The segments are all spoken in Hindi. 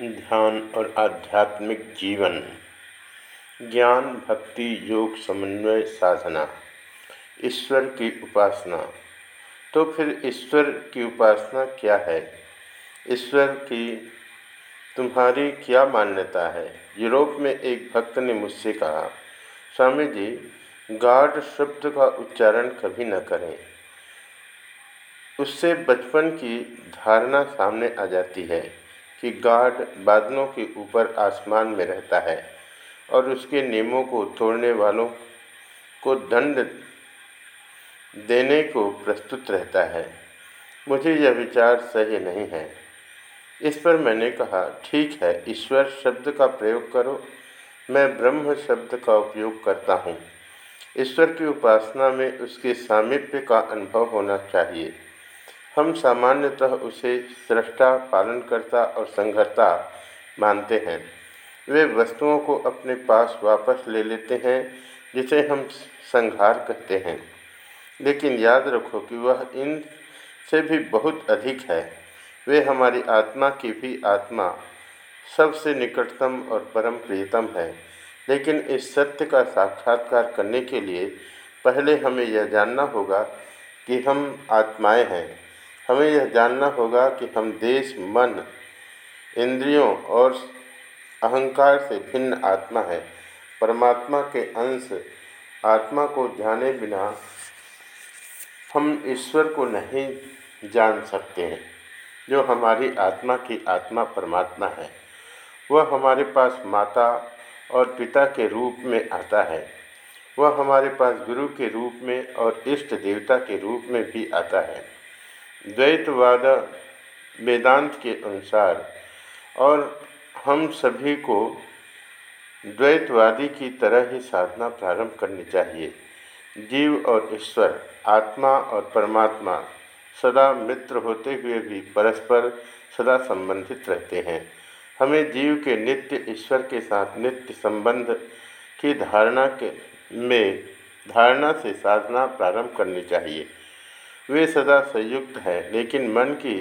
ध्यान और आध्यात्मिक जीवन। ज्ञान, भक्ति, योग, समन्वय, साधना, ईश्वर की उपासना। तो फिर ईश्वर की उपासना क्या है? ईश्वर की तुम्हारी क्या मान्यता है? यूरोप में एक भक्त ने मुझसे कहा, स्वामी जी गाड शब्द का उच्चारण कभी न करें। उससे बचपन की धारणा सामने आ जाती है। कि गाड बादलों के ऊपर आसमान में रहता है और उसके नियमों को तोड़ने वालों को दंड देने को प्रस्तुत रहता है। मुझे यह विचार सही नहीं है। इस पर मैंने कहा, ठीक है, ईश्वर शब्द का प्रयोग करो। मैं ब्रह्म शब्द का उपयोग करता हूँ। ईश्वर की उपासना में उसके सामीप्य का अनुभव होना चाहिए। हम सामान्यतः उसे सृष्टा पालनकर्ता और संघर्ता मानते हैं। वे वस्तुओं को अपने पास वापस ले लेते हैं, जिसे हम संहार कहते हैं। लेकिन याद रखो कि वह इन से भी बहुत अधिक है। वे हमारी आत्मा की भी आत्मा सबसे निकटतम और परम प्रियतम है। लेकिन इस सत्य का साक्षात्कार करने के लिए पहले हमें यह जानना होगा कि हम आत्माएँ हैं। हमें यह जानना होगा कि हम देश, मन, इंद्रियों और अहंकार से भिन्न आत्मा है। परमात्मा के अंश, आत्मा को जाने बिना हम ईश्वर को नहीं जान सकते हैं। जो हमारी आत्मा की आत्मा परमात्मा है, वह हमारे पास माता और पिता के रूप में आता है। वह हमारे पास गुरु के रूप में और इष्ट देवता के रूप में भी आता है। द्वैतवाद वेदांत के अनुसार। और हम सभी को द्वैतवादी की तरह ही साधना प्रारंभ करनी चाहिए। जीव और ईश्वर, आत्मा और परमात्मा सदा मित्र होते हुए भी परस्पर सदा संबंधित रहते हैं। हमें जीव के नित्य, ईश्वर के साथ नित्य संबंध की धारणा के में, धारणा से साधना प्रारंभ करनी चाहिए। वे सदा संयुक्त हैं, लेकिन मन की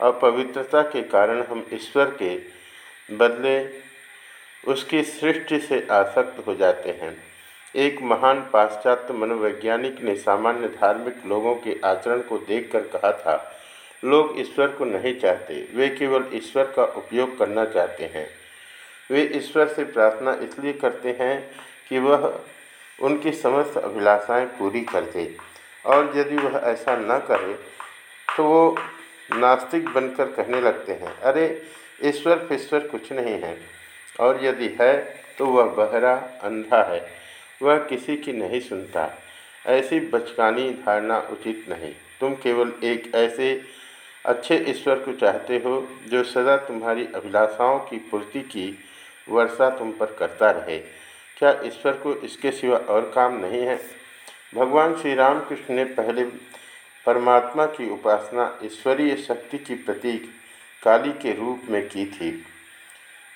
अपवित्रता के कारण हम ईश्वर के बदले उसकी सृष्टि से आसक्त हो जाते हैं। एक महान पाश्चात्य मनोवैज्ञानिक ने सामान्य धार्मिक लोगों के आचरण को देखकर कहा था, लोग ईश्वर को नहीं चाहते, वे केवल ईश्वर का उपयोग करना चाहते हैं। वे ईश्वर से प्रार्थना इसलिए करते हैं कि वह उनकी समस्त अभिलाषाएँ पूरी कर दे। और यदि वह ऐसा न करे तो वो नास्तिक बनकर कहने लगते हैं, अरे, ईश्वर फिश्वर कुछ नहीं है। और यदि है तो वह बहरा, अंधा है। वह किसी की नहीं सुनता। ऐसी बचकानी धारणा उचित नहीं। तुम केवल एक ऐसे अच्छे ईश्वर को चाहते हो, जो सदा तुम्हारी अभिलाषाओं की पूर्ति की वर्षा तुम पर करता रहे। क्या ईश्वर को इसके सिवा और काम नहीं है? भगवान श्री रामकृष्ण ने पहले परमात्मा की उपासना ईश्वरीय शक्ति की प्रतीक काली के रूप में की थी।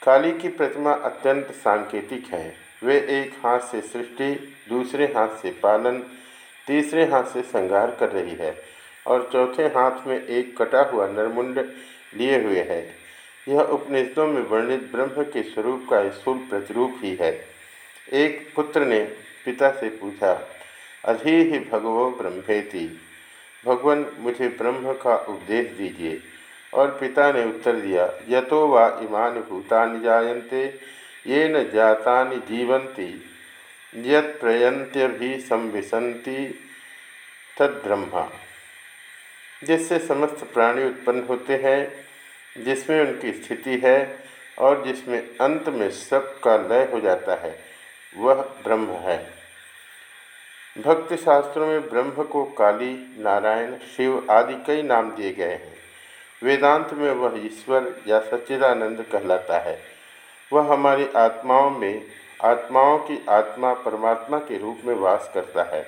काली की प्रतिमा अत्यंत सांकेतिक है। वे एक हाथ से सृष्टि, दूसरे हाथ से पालन, तीसरे हाथ से संगार कर रही है और चौथे हाथ में एक कटा हुआ नरमुंड लिए हुए है। यह उपनिषदों में वर्णित ब्रह्म के स्वरूप का स्थूल प्रतिरूप ही है। एक पुत्र ने पिता से पूछा ही भगवो ब्रह्मेति। भगवान, मुझे ब्रह्म का उपदेश दीजिए। और पिता ने उत्तर दिया, यतो वा इमान भूतानि जायन्ते ये न जाता जीवंती यत प्रयंत्य भी संविशंति तद्ब्रह्मा। जिससे समस्त प्राणी उत्पन्न होते हैं, जिसमें उनकी स्थिति है, और जिसमें अंत में सब का लय हो जाता है, वह ब्रह्म है। भक्ति शास्त्रों में ब्रह्म को काली, नारायण, शिव आदि कई नाम दिए गए हैं। वेदांत में वह ईश्वर या सच्चिदानंद कहलाता है। वह हमारी आत्माओं में, आत्माओं की आत्मा परमात्मा के रूप में वास करता है।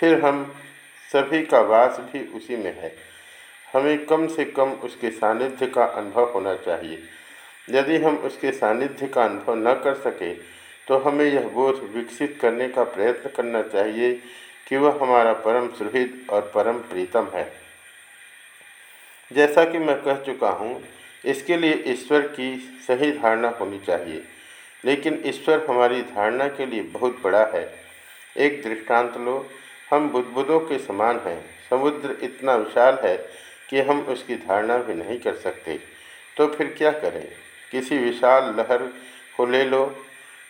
फिर हम सभी का वास भी उसी में है। हमें कम से कम उसके सानिध्य का अनुभव होना चाहिए। यदि हम उसके सानिध्य का अनुभव न कर सके तो हमें यह बोध विकसित करने का प्रयत्न करना चाहिए कि वह हमारा परम सुहृद और परम प्रीतम है। जैसा कि मैं कह चुका हूँ, इसके लिए ईश्वर की सही धारणा होनी चाहिए, लेकिन ईश्वर हमारी धारणा के लिए बहुत बड़ा है। एक दृष्टांत लो, हम बुद्धबुदों के समान हैं। समुद्र इतना विशाल है कि हम उसकी धारणा भी नहीं कर सकते। तो फिर क्या करें? किसी विशाल लहर को ले लो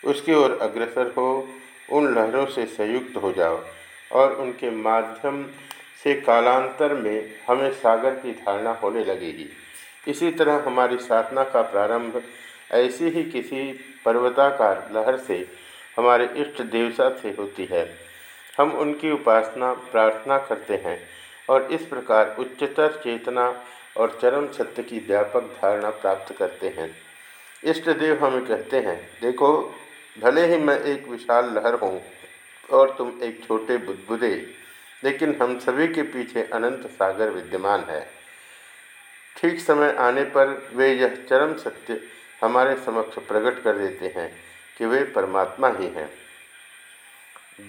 उसकी ओर अग्रसर हो, उन लहरों से संयुक्त हो जाओ और उनके माध्यम से कालांतर में हमें सागर की धारणा होने लगेगी। इसी तरह हमारी साधना का प्रारंभ ऐसी ही किसी पर्वताकार लहर से हमारे इष्ट देवता से होती है। हम उनकी उपासना, प्रार्थना करते हैं और इस प्रकार उच्चतर चेतना और चरम सत्य की व्यापक धारणा प्राप्त करते हैं। इष्ट देव हमें कहते हैं, देखो भले ही मैं एक विशाल लहर हूँ और तुम एक छोटे बुदबुदे, लेकिन हम सभी के पीछे अनंत सागर विद्यमान है। ठीक समय आने पर वे यह चरम सत्य हमारे समक्ष प्रकट कर देते हैं कि वे परमात्मा ही हैं।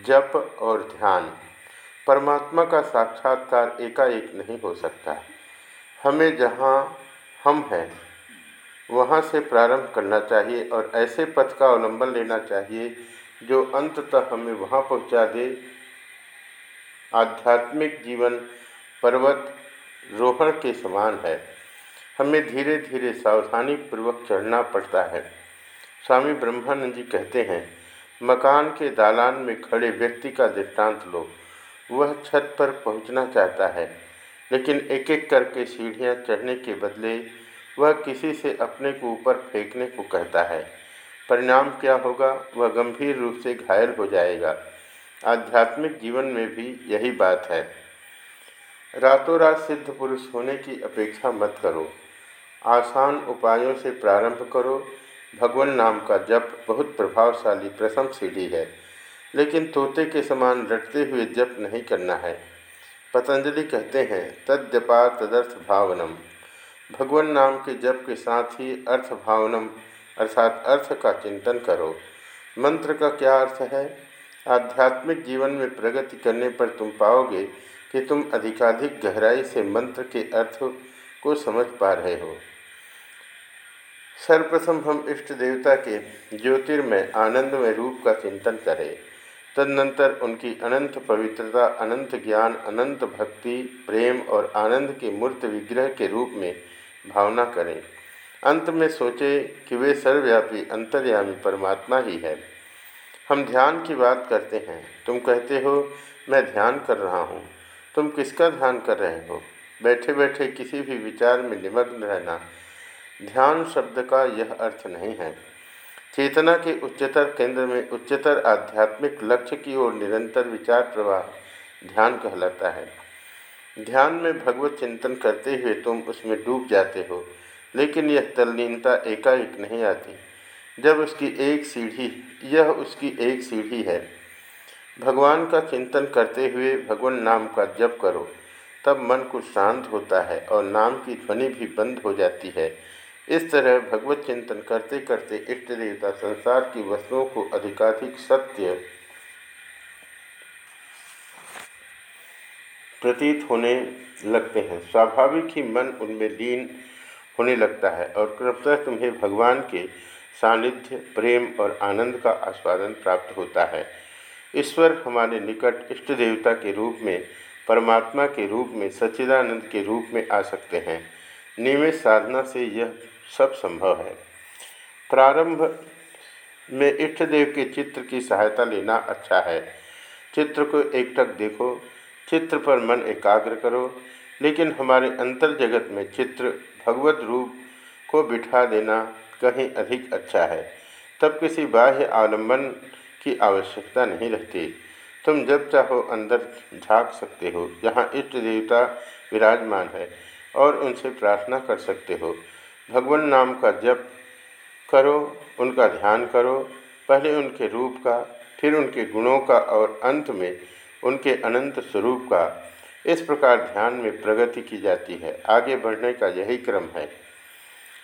जप और ध्यान, परमात्मा का साक्षात्कार एकाएक नहीं हो सकता। हमें जहाँ हम हैं वहाँ से प्रारंभ करना चाहिए और ऐसे पथ का अवलंबन लेना चाहिए जो अंततः हमें वहाँ पहुँचा दे। आध्यात्मिक जीवन पर्वत रोहण के समान है। हमें धीरे धीरे सावधानी पूर्वक चढ़ना पड़ता है। स्वामी ब्रह्मानंद जी कहते हैं, मकान के दालान में खड़े व्यक्ति का दृष्टांत लो। वह छत पर पहुँचना चाहता है, लेकिन एक एक करके सीढ़ियाँ चढ़ने के बदले वह किसी से अपने को ऊपर फेंकने को कहता है। परिणाम क्या होगा? वह गंभीर रूप से घायल हो जाएगा। आध्यात्मिक जीवन में भी यही बात है। रातों रात सिद्ध पुरुष होने की अपेक्षा मत करो। आसान उपायों से प्रारंभ करो। भगवान नाम का जप बहुत प्रभावशाली प्रथम सीढ़ी है। लेकिन तोते के समान रटते हुए जप नहीं करना है। पतंजलि कहते हैं तद जपा तदर्थ भावनम। भगवान नाम के जप के साथ ही अर्थ भावनम अर्थात अर्थ का चिंतन करो। मंत्र का क्या अर्थ है? आध्यात्मिक जीवन में प्रगति करने पर तुम पाओगे कि तुम अधिकाधिक गहराई से मंत्र के अर्थ को समझ पा रहे हो। सर्वप्रथम हम इष्ट देवता के ज्योतिर्मय, आनंदमय रूप का चिंतन करें। तदनंतर उनकी अनंत पवित्रता, अनंत ज्ञान, अनंत भक्ति, प्रेम और आनंद के मूर्त विग्रह के रूप में भावना करें। अंत में सोचें कि वे सर्वव्यापी, अंतर्यामी परमात्मा ही है। हम ध्यान की बात करते हैं। तुम कहते हो, मैं ध्यान कर रहा हूँ। तुम किसका ध्यान कर रहे हो? बैठे बैठे किसी भी विचार में निमग्न रहना। ध्यान शब्द का यह अर्थ नहीं है। चेतना के उच्चतर केंद्र में उच्चतर आध्यात्मिक लक्ष्य की ओर निरंतर विचार प्रवाह ध्यान कहलाता है। ध्यान में भगवत चिंतन करते हुए तुम उसमें डूब जाते हो, लेकिन यह तल्लीनता एकाएक नहीं आती। जब उसकी एक सीढ़ी, यह उसकी एक सीढ़ी है। भगवान का चिंतन करते हुए भगवान नाम का जप करो, तब मन को शांत होता है और नाम की ध्वनि भी बंद हो जाती है। इस तरह भगवत चिंतन करते करते इष्ट देवता संसार की वस्तुओं को अधिकाधिक सत्य प्रतीत होने लगते हैं। स्वाभाविक ही मन उनमें लीन होने लगता है और क्रमशः तुम्हें भगवान के सानिध्य, प्रेम और आनंद का आस्वादन प्राप्त होता है। ईश्वर हमारे निकट इष्ट देवता के रूप में, परमात्मा के रूप में, सच्चिदानंद के रूप में आ सकते हैं। नियमित साधना से यह सब संभव है। प्रारंभ में इष्ट देव के चित्र की सहायता लेना अच्छा है। चित्र को एकटक देखो चित्र पर मन एकाग्र करो, लेकिन हमारे अंतर जगत में चित्र भगवत रूप को बिठा देना कहीं अधिक अच्छा है। तब किसी बाह्य आलंबन की आवश्यकता नहीं रहती। तुम जब चाहो अंदर झाँक सकते हो, जहाँ इष्ट देवता विराजमान है, और उनसे प्रार्थना कर सकते हो। भगवान नाम का जप करो, उनका ध्यान करो, पहले उनके रूप का, फिर उनके गुणों का, और अंत में उनके अनंत स्वरूप का इस प्रकार ध्यान में प्रगति की जाती है। आगे बढ़ने का यही क्रम है।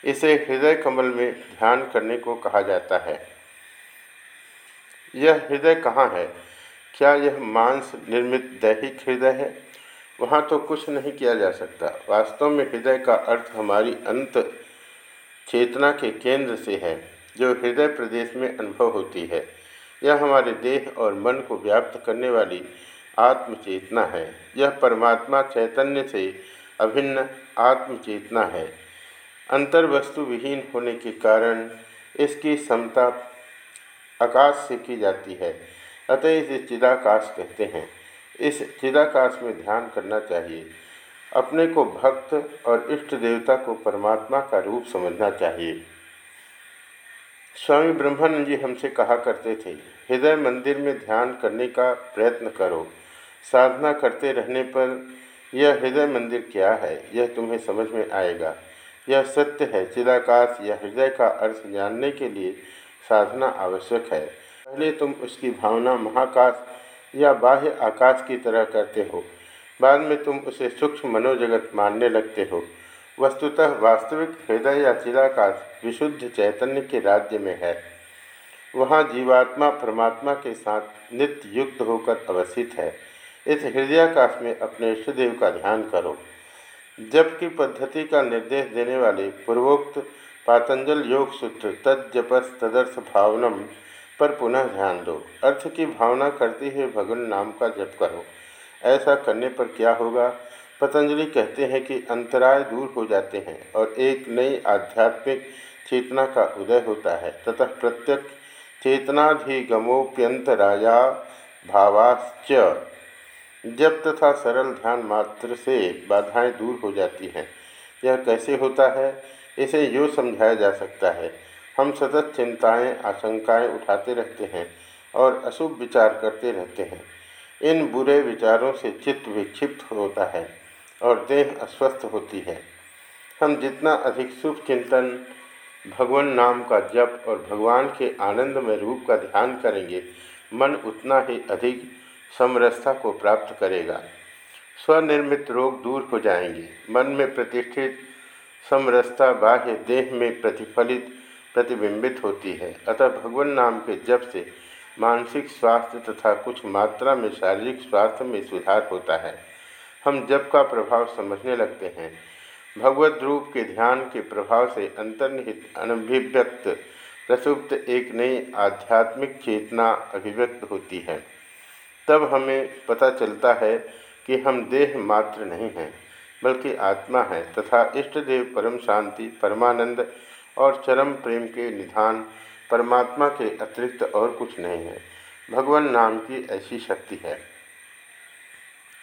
इसे हृदय कमल में ध्यान करने को कहा जाता है। यह हृदय कहाँ है? क्या यह मांस निर्मित दैहिक हृदय है? वहाँ तो कुछ नहीं किया जा सकता। वास्तव में हृदय का अर्थ हमारी अंत चेतना के केंद्र से है, जो हृदय प्रदेश में अनुभव होती है। यह हमारे देह और मन को व्याप्त करने वाली आत्मचेतना है। यह परमात्मा चैतन्य से अभिन्न आत्मचेतना है। अंतर्वस्तु विहीन होने के कारण इसकी समता आकाश से की जाती है। अतः इसे चिदाकाश कहते हैं। इस चिदाकाश में ध्यान करना चाहिए। अपने को भक्त और इष्ट देवता को परमात्मा का रूप समझना चाहिए। स्वामी ब्रह्मानंद जी हमसे कहा करते थे, हृदय मंदिर में ध्यान करने का प्रयत्न करो। साधना करते रहने पर यह हृदय मंदिर क्या है? यह तुम्हें समझ में आएगा। यह सत्य है, चिदाकाश या हृदय का अर्थ जानने के लिए साधना आवश्यक है। पहले तुम उसकी भावना महाकाश या बाह्य आकाश की तरह करते हो। बाद में तुम उसे सूक्ष्म मनोजगत मानने लगते हो। वस्तुतः वास्तविक हृदय या चिराकाश विशुद्ध चैतन्य के राज्य में है। वहाँ जीवात्मा परमात्मा के साथ नित्य युक्त होकर अवस्थित है। इस हृदयाकाश में अपने इष्टदेव का ध्यान करो। जबकि पद्धति का निर्देश देने वाले पूर्वोक्त पातंजल योग सूत्र तजपस तदर्थ भावनम पर पुनः ध्यान दो। अर्थ की भावना करते हुए भगवान नाम का जप करो। ऐसा करने पर क्या होगा? पतंजलि कहते हैं कि अंतराय दूर हो जाते हैं और एक नई आध्यात्मिक चेतना का उदय होता है। तथा प्रत्यक्ष चेतनाधिगमोप्यंतराया भावाश्च। जब तथा सरल ध्यान मात्र से बाधाएँ दूर हो जाती हैं। यह कैसे होता है? इसे यो समझाया जा सकता है। हम सतत चिंताएँ, आशंकाएँ उठाते रहते हैं और अशुभ विचार करते रहते हैं। इन बुरे विचारों से चित्त विक्षिप्त होता है। और देह अस्वस्थ होती है। हम जितना अधिक शुभ चिंतन, भगवान नाम का जप और भगवान के आनंदमय रूप का ध्यान करेंगे, मन उतना ही अधिक समरसता को प्राप्त करेगा। स्वनिर्मित रोग दूर हो जाएँगे। मन में प्रतिष्ठित समरसता बाह्य देह में प्रतिफलित, प्रतिबिंबित होती है। अतः भगवान नाम के जप से मानसिक स्वास्थ्य तथा कुछ मात्रा में शारीरिक स्वास्थ्य में सुधार होता है। हम जब का प्रभाव समझने लगते हैं। भगवत रूप के ध्यान के प्रभाव से अंतर्निहित, अनभिव्यक्त, प्रसुप्त एक नई आध्यात्मिक चेतना अभिव्यक्त होती है। तब हमें पता चलता है कि हम देह मात्र नहीं हैं, बल्कि आत्मा है तथा इष्ट देव परम शांति, परमानंद और चरम प्रेम के निधान, परमात्मा के अतिरिक्त और कुछ नहीं है। भगवान नाम की ऐसी शक्ति है।